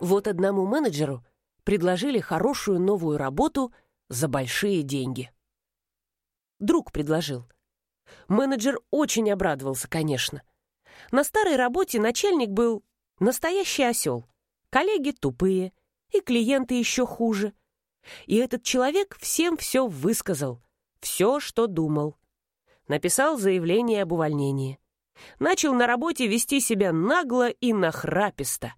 Вот одному менеджеру предложили хорошую новую работу за большие деньги. Друг предложил. Менеджер очень обрадовался, конечно. На старой работе начальник был настоящий осел. Коллеги тупые, и клиенты еще хуже. И этот человек всем все высказал, все, что думал. Написал заявление об увольнении. Начал на работе вести себя нагло и нахраписто.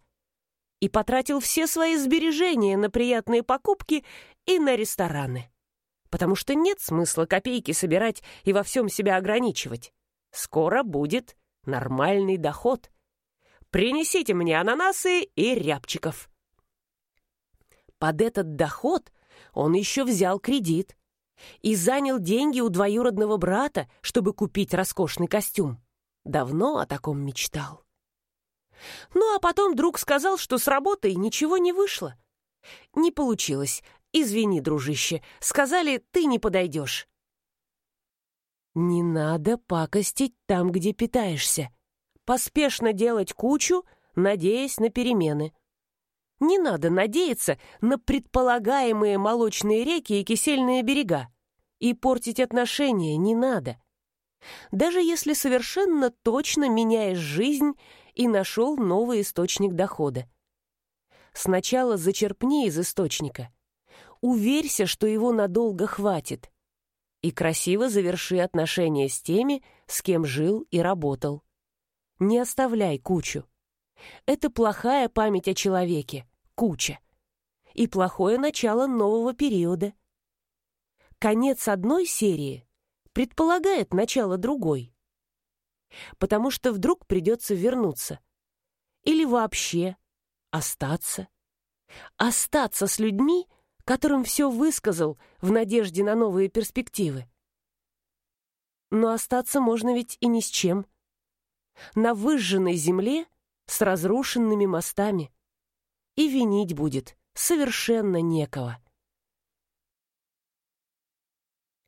И потратил все свои сбережения на приятные покупки и на рестораны. Потому что нет смысла копейки собирать и во всем себя ограничивать. Скоро будет нормальный доход. Принесите мне ананасы и рябчиков. Под этот доход он еще взял кредит и занял деньги у двоюродного брата, чтобы купить роскошный костюм. Давно о таком мечтал. Ну, а потом друг сказал, что с работой ничего не вышло. Не получилось. Извини, дружище. Сказали, ты не подойдешь. Не надо пакостить там, где питаешься. Поспешно делать кучу, надеясь на перемены. Не надо надеяться на предполагаемые молочные реки и кисельные берега. И портить отношения не надо. Даже если совершенно точно меняешь жизнь и нашел новый источник дохода. Сначала зачерпни из источника. Уверься, что его надолго хватит. И красиво заверши отношения с теми, с кем жил и работал. Не оставляй кучу. Это плохая память о человеке, куча. И плохое начало нового периода. Конец одной серии предполагает начало другой. Потому что вдруг придется вернуться. Или вообще остаться. Остаться с людьми, которым все высказал в надежде на новые перспективы. Но остаться можно ведь и ни с чем. На выжженной земле с разрушенными мостами. И винить будет совершенно некого.